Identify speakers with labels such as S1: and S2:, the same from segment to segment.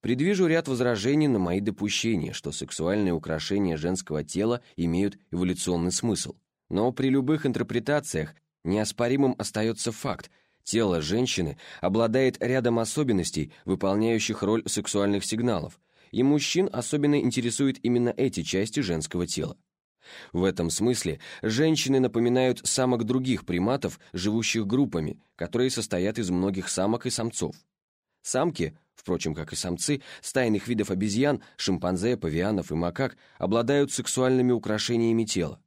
S1: Предвижу ряд возражений на мои допущения, что сексуальные украшения женского тела имеют эволюционный смысл. Но при любых интерпретациях неоспоримым остается факт, тело женщины обладает рядом особенностей, выполняющих роль сексуальных сигналов, и мужчин особенно интересуют именно эти части женского тела. В этом смысле женщины напоминают самок других приматов, живущих группами, которые состоят из многих самок и самцов. Самки, впрочем, как и самцы, стайных видов обезьян, шимпанзе, павианов и макак обладают сексуальными украшениями тела.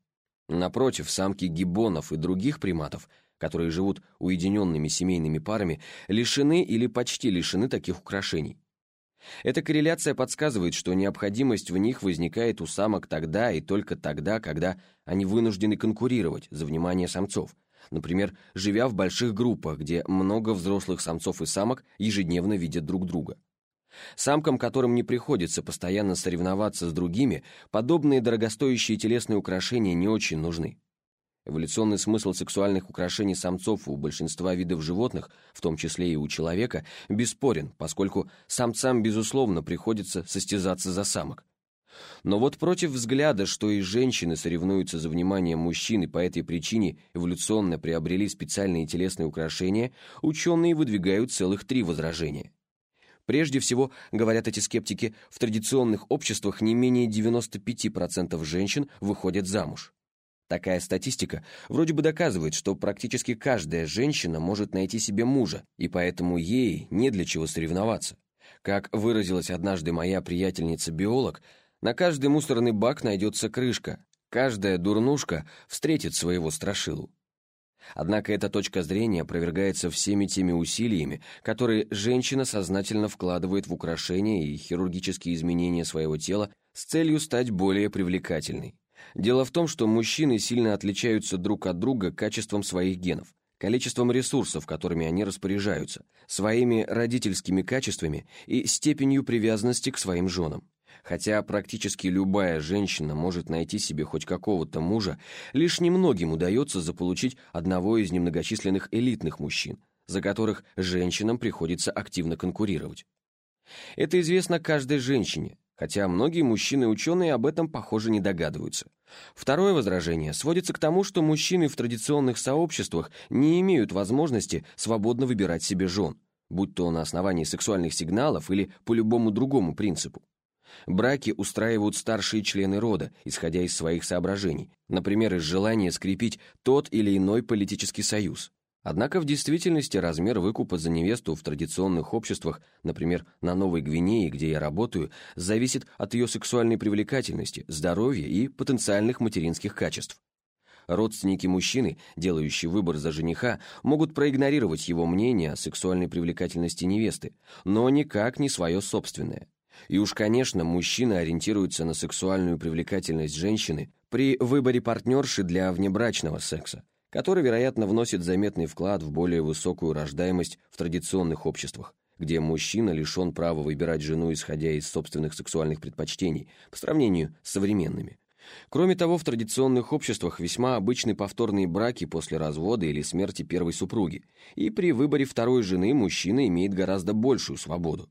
S1: Напротив, самки гиббонов и других приматов, которые живут уединенными семейными парами, лишены или почти лишены таких украшений. Эта корреляция подсказывает, что необходимость в них возникает у самок тогда и только тогда, когда они вынуждены конкурировать за внимание самцов, например, живя в больших группах, где много взрослых самцов и самок ежедневно видят друг друга. Самкам, которым не приходится постоянно соревноваться с другими, подобные дорогостоящие телесные украшения не очень нужны. Эволюционный смысл сексуальных украшений самцов у большинства видов животных, в том числе и у человека, бесспорен, поскольку самцам, безусловно, приходится состязаться за самок. Но вот против взгляда, что и женщины соревнуются за внимание мужчин и по этой причине эволюционно приобрели специальные телесные украшения, ученые выдвигают целых три возражения. Прежде всего, говорят эти скептики, в традиционных обществах не менее 95% женщин выходят замуж. Такая статистика вроде бы доказывает, что практически каждая женщина может найти себе мужа, и поэтому ей не для чего соревноваться. Как выразилась однажды моя приятельница-биолог, на каждый мусорный бак найдется крышка, каждая дурнушка встретит своего страшилу. Однако эта точка зрения опровергается всеми теми усилиями, которые женщина сознательно вкладывает в украшения и хирургические изменения своего тела с целью стать более привлекательной. Дело в том, что мужчины сильно отличаются друг от друга качеством своих генов, количеством ресурсов, которыми они распоряжаются, своими родительскими качествами и степенью привязанности к своим женам. Хотя практически любая женщина может найти себе хоть какого-то мужа, лишь немногим удается заполучить одного из немногочисленных элитных мужчин, за которых женщинам приходится активно конкурировать. Это известно каждой женщине, хотя многие мужчины-ученые об этом, похоже, не догадываются. Второе возражение сводится к тому, что мужчины в традиционных сообществах не имеют возможности свободно выбирать себе жен, будь то на основании сексуальных сигналов или по любому другому принципу. Браки устраивают старшие члены рода, исходя из своих соображений, например, из желания скрепить тот или иной политический союз. Однако в действительности размер выкупа за невесту в традиционных обществах, например, на Новой Гвинее, где я работаю, зависит от ее сексуальной привлекательности, здоровья и потенциальных материнских качеств. Родственники мужчины, делающие выбор за жениха, могут проигнорировать его мнение о сексуальной привлекательности невесты, но никак не свое собственное. И уж, конечно, мужчина ориентируется на сексуальную привлекательность женщины при выборе партнерши для внебрачного секса, который, вероятно, вносит заметный вклад в более высокую рождаемость в традиционных обществах, где мужчина лишен права выбирать жену, исходя из собственных сексуальных предпочтений, по сравнению с современными. Кроме того, в традиционных обществах весьма обычны повторные браки после развода или смерти первой супруги, и при выборе второй жены мужчина имеет гораздо большую свободу.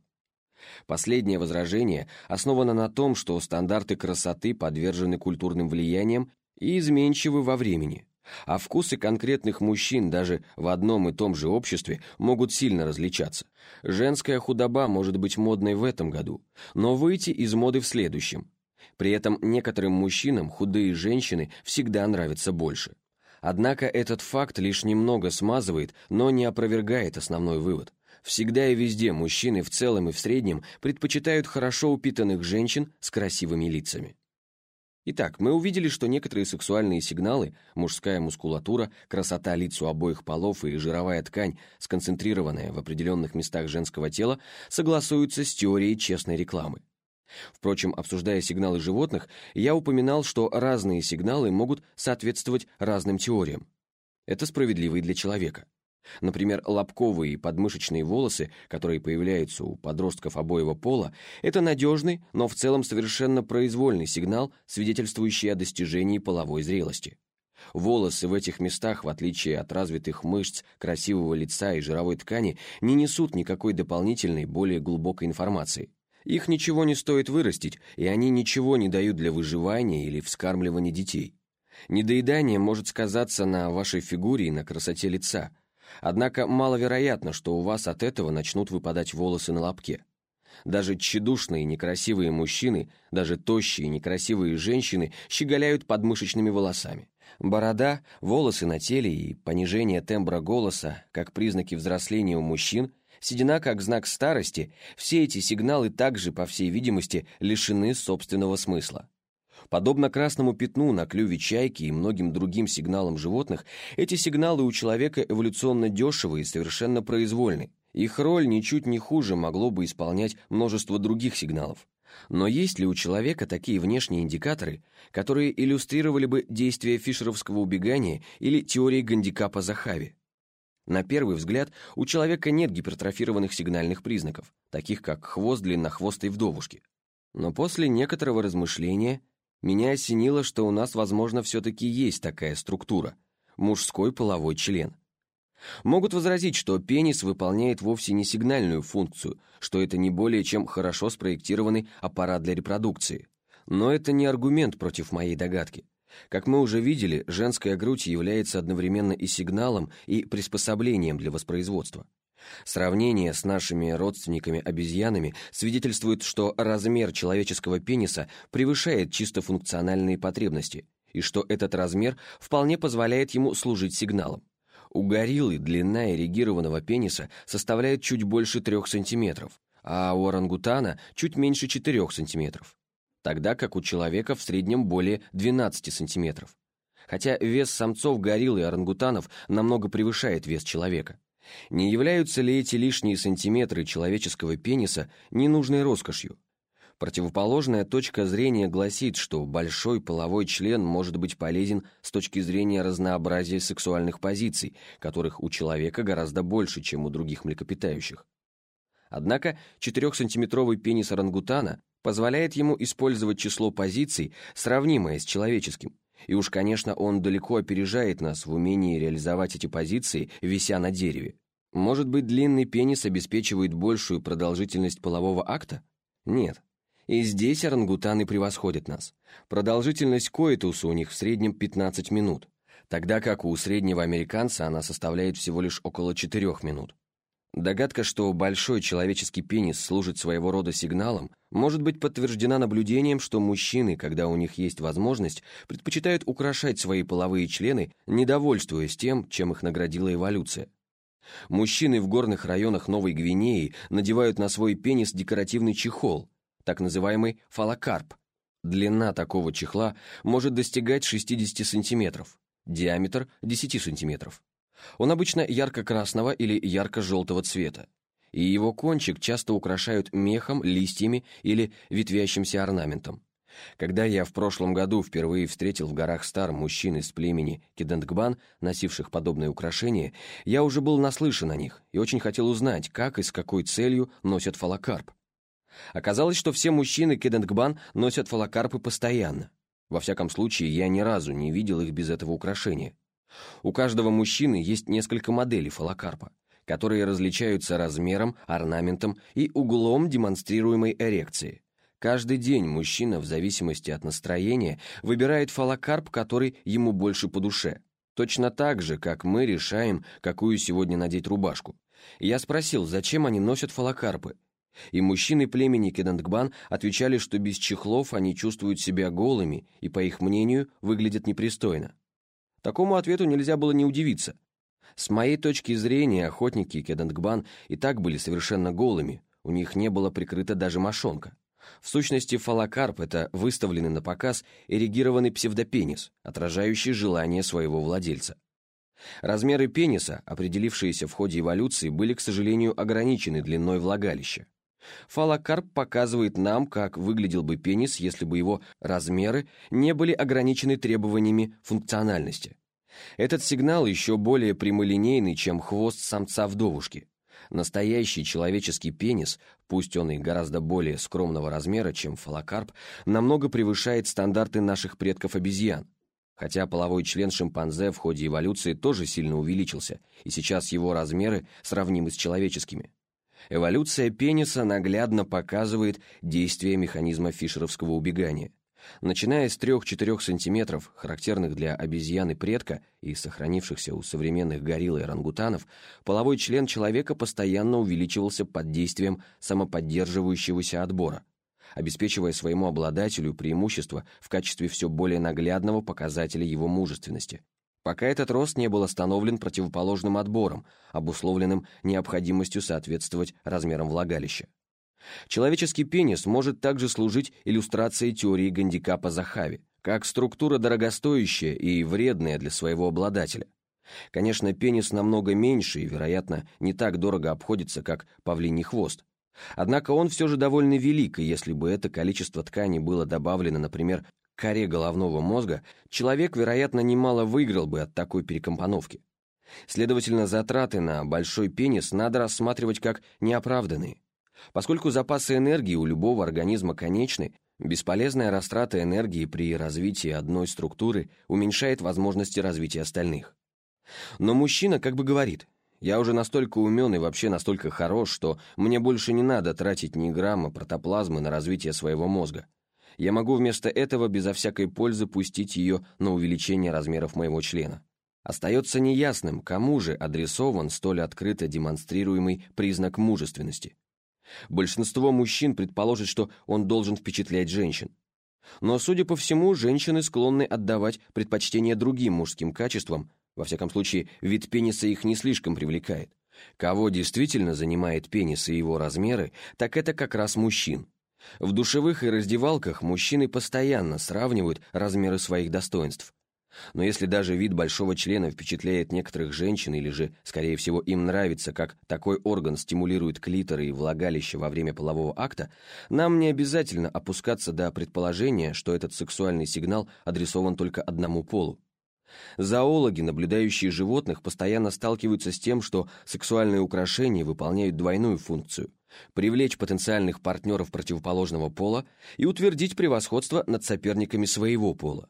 S1: Последнее возражение основано на том, что стандарты красоты подвержены культурным влияниям и изменчивы во времени, а вкусы конкретных мужчин даже в одном и том же обществе могут сильно различаться. Женская худоба может быть модной в этом году, но выйти из моды в следующем. При этом некоторым мужчинам худые женщины всегда нравятся больше. Однако этот факт лишь немного смазывает, но не опровергает основной вывод. Всегда и везде мужчины в целом и в среднем предпочитают хорошо упитанных женщин с красивыми лицами. Итак, мы увидели, что некоторые сексуальные сигналы, мужская мускулатура, красота лиц у обоих полов и жировая ткань, сконцентрированная в определенных местах женского тела, согласуются с теорией честной рекламы. Впрочем, обсуждая сигналы животных, я упоминал, что разные сигналы могут соответствовать разным теориям. Это справедливо и для человека. Например, лобковые и подмышечные волосы, которые появляются у подростков обоего пола, это надежный, но в целом совершенно произвольный сигнал, свидетельствующий о достижении половой зрелости. Волосы в этих местах, в отличие от развитых мышц, красивого лица и жировой ткани, не несут никакой дополнительной, более глубокой информации. Их ничего не стоит вырастить, и они ничего не дают для выживания или вскармливания детей. Недоедание может сказаться на вашей фигуре и на красоте лица. Однако маловероятно, что у вас от этого начнут выпадать волосы на лобке. Даже тщедушные некрасивые мужчины, даже тощие некрасивые женщины щеголяют подмышечными волосами. Борода, волосы на теле и понижение тембра голоса, как признаки взросления у мужчин, седина как знак старости, все эти сигналы также, по всей видимости, лишены собственного смысла. Подобно красному пятну на клюве чайки и многим другим сигналам животных, эти сигналы у человека эволюционно дешевы и совершенно произвольны. Их роль ничуть не хуже могло бы исполнять множество других сигналов. Но есть ли у человека такие внешние индикаторы, которые иллюстрировали бы действие фишеровского убегания или теории гандикапа Захави? На первый взгляд, у человека нет гипертрофированных сигнальных признаков, таких как хвост длиннохвостой вдовушки. Но после некоторого размышления меня осенило, что у нас, возможно, все-таки есть такая структура – мужской половой член. Могут возразить, что пенис выполняет вовсе не сигнальную функцию, что это не более чем хорошо спроектированный аппарат для репродукции. Но это не аргумент против моей догадки. Как мы уже видели, женская грудь является одновременно и сигналом, и приспособлением для воспроизводства. Сравнение с нашими родственниками-обезьянами свидетельствует, что размер человеческого пениса превышает чисто функциональные потребности, и что этот размер вполне позволяет ему служить сигналом. У гориллы длина эрегированного пениса составляет чуть больше 3 см, а у орангутана чуть меньше 4 см, тогда как у человека в среднем более 12 см. Хотя вес самцов гориллы и орангутанов намного превышает вес человека. Не являются ли эти лишние сантиметры человеческого пениса ненужной роскошью? Противоположная точка зрения гласит, что большой половой член может быть полезен с точки зрения разнообразия сексуальных позиций, которых у человека гораздо больше, чем у других млекопитающих. Однако 4-сантиметровый пенис орангутана позволяет ему использовать число позиций, сравнимое с человеческим, и уж, конечно, он далеко опережает нас в умении реализовать эти позиции, вися на дереве. Может быть, длинный пенис обеспечивает большую продолжительность полового акта? Нет, и здесь орангутаны превосходят нас. Продолжительность коитуса у них в среднем 15 минут, тогда как у среднего американца она составляет всего лишь около 4 минут. Догадка, что большой человеческий пенис служит своего рода сигналом, может быть подтверждена наблюдением, что мужчины, когда у них есть возможность, предпочитают украшать свои половые члены, недовольствуясь тем, чем их наградила эволюция. Мужчины в горных районах Новой Гвинеи надевают на свой пенис декоративный чехол, так называемый фалокарп. Длина такого чехла может достигать 60 сантиметров, диаметр 10 сантиметров. Он обычно ярко-красного или ярко-желтого цвета, и его кончик часто украшают мехом, листьями или ветвящимся орнаментом. Когда я в прошлом году впервые встретил в горах стар мужчин из племени Кидентгбан, носивших подобные украшения, я уже был наслышан о них и очень хотел узнать, как и с какой целью носят фалокарп. Оказалось, что все мужчины Кеденгбан носят фалокарпы постоянно. Во всяком случае, я ни разу не видел их без этого украшения. У каждого мужчины есть несколько моделей фалокарпа, которые различаются размером, орнаментом и углом демонстрируемой эрекции. Каждый день мужчина, в зависимости от настроения, выбирает фалокарп, который ему больше по душе. Точно так же, как мы решаем, какую сегодня надеть рубашку. Я спросил, зачем они носят фалокарпы, и мужчины племени Кедангбан отвечали, что без чехлов они чувствуют себя голыми и, по их мнению, выглядят непристойно. Такому ответу нельзя было не удивиться. С моей точки зрения, охотники Кедангбан и так были совершенно голыми, у них не было прикрыта даже мошонка. В сущности, фалокарп — это выставленный на показ эрегированный псевдопенис, отражающий желание своего владельца. Размеры пениса, определившиеся в ходе эволюции, были, к сожалению, ограничены длиной влагалища. Фалокарп показывает нам, как выглядел бы пенис, если бы его размеры не были ограничены требованиями функциональности. Этот сигнал еще более прямолинейный, чем хвост самца-вдовушки. Настоящий человеческий пенис, пусть он и гораздо более скромного размера, чем фалокарп, намного превышает стандарты наших предков-обезьян. Хотя половой член шимпанзе в ходе эволюции тоже сильно увеличился, и сейчас его размеры сравнимы с человеческими. Эволюция пениса наглядно показывает действие механизма фишеровского убегания. Начиная с 3-4 см, характерных для обезьяны предка и сохранившихся у современных горилл и орангутанов, половой член человека постоянно увеличивался под действием самоподдерживающегося отбора, обеспечивая своему обладателю преимущество в качестве все более наглядного показателя его мужественности. Пока этот рост не был остановлен противоположным отбором, обусловленным необходимостью соответствовать размерам влагалища. Человеческий пенис может также служить иллюстрацией теории гандикапа Захави, как структура дорогостоящая и вредная для своего обладателя. Конечно, пенис намного меньше и, вероятно, не так дорого обходится, как павлиний хвост. Однако он все же довольно велик, и если бы это количество ткани было добавлено, например, коре головного мозга, человек, вероятно, немало выиграл бы от такой перекомпоновки. Следовательно, затраты на большой пенис надо рассматривать как неоправданные. Поскольку запасы энергии у любого организма конечны, бесполезная растрата энергии при развитии одной структуры уменьшает возможности развития остальных. Но мужчина как бы говорит, я уже настолько умен и вообще настолько хорош, что мне больше не надо тратить ни грамма протоплазмы на развитие своего мозга. Я могу вместо этого безо всякой пользы пустить ее на увеличение размеров моего члена. Остается неясным, кому же адресован столь открыто демонстрируемый признак мужественности. Большинство мужчин предположит, что он должен впечатлять женщин. Но, судя по всему, женщины склонны отдавать предпочтение другим мужским качествам, во всяком случае, вид пениса их не слишком привлекает. Кого действительно занимает пенис и его размеры, так это как раз мужчин. В душевых и раздевалках мужчины постоянно сравнивают размеры своих достоинств. Но если даже вид большого члена впечатляет некоторых женщин, или же, скорее всего, им нравится, как такой орган стимулирует клитор и влагалище во время полового акта, нам не обязательно опускаться до предположения, что этот сексуальный сигнал адресован только одному полу. Зоологи, наблюдающие животных, постоянно сталкиваются с тем, что сексуальные украшения выполняют двойную функцию – привлечь потенциальных партнеров противоположного пола и утвердить превосходство над соперниками своего пола.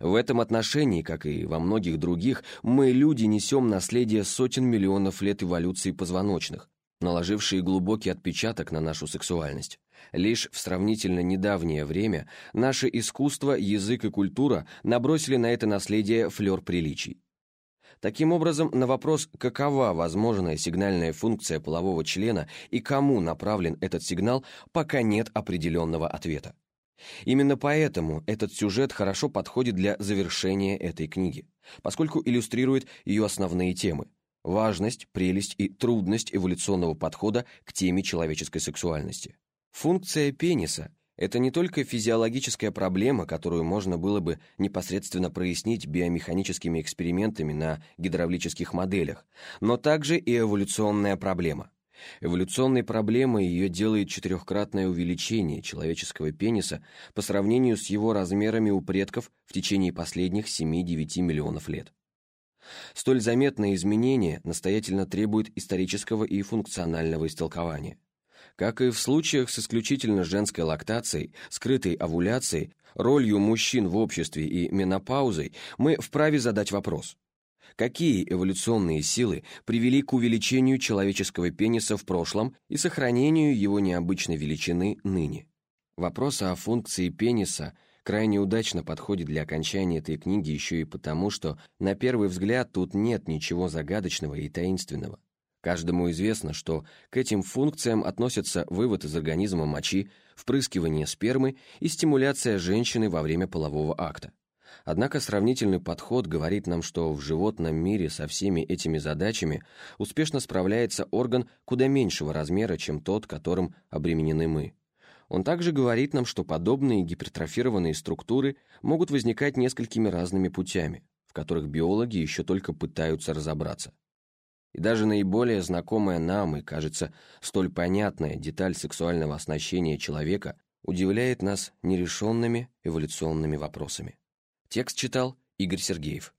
S1: В этом отношении, как и во многих других, мы, люди, несем наследие сотен миллионов лет эволюции позвоночных, наложившие глубокий отпечаток на нашу сексуальность. Лишь в сравнительно недавнее время наше искусство, язык и культура набросили на это наследие флер приличий. Таким образом, на вопрос, какова возможная сигнальная функция полового члена и кому направлен этот сигнал, пока нет определенного ответа. Именно поэтому этот сюжет хорошо подходит для завершения этой книги, поскольку иллюстрирует ее основные темы – важность, прелесть и трудность эволюционного подхода к теме человеческой сексуальности. Функция пениса – это не только физиологическая проблема, которую можно было бы непосредственно прояснить биомеханическими экспериментами на гидравлических моделях, но также и эволюционная проблема. Эволюционной проблемой ее делает четырехкратное увеличение человеческого пениса по сравнению с его размерами у предков в течение последних 7-9 миллионов лет. Столь заметное изменение настоятельно требует исторического и функционального истолкования. Как и в случаях с исключительно женской лактацией, скрытой овуляцией, ролью мужчин в обществе и менопаузой, мы вправе задать вопрос – какие эволюционные силы привели к увеличению человеческого пениса в прошлом и сохранению его необычной величины ныне. Вопрос о функции пениса крайне удачно подходит для окончания этой книги еще и потому, что, на первый взгляд, тут нет ничего загадочного и таинственного. Каждому известно, что к этим функциям относятся вывод из организма мочи, впрыскивание спермы и стимуляция женщины во время полового акта. Однако сравнительный подход говорит нам, что в животном мире со всеми этими задачами успешно справляется орган куда меньшего размера, чем тот, которым обременены мы. Он также говорит нам, что подобные гипертрофированные структуры могут возникать несколькими разными путями, в которых биологи еще только пытаются разобраться. И даже наиболее знакомая нам и, кажется, столь понятная деталь сексуального оснащения человека удивляет нас нерешенными эволюционными вопросами. Текст читал Игорь Сергеев.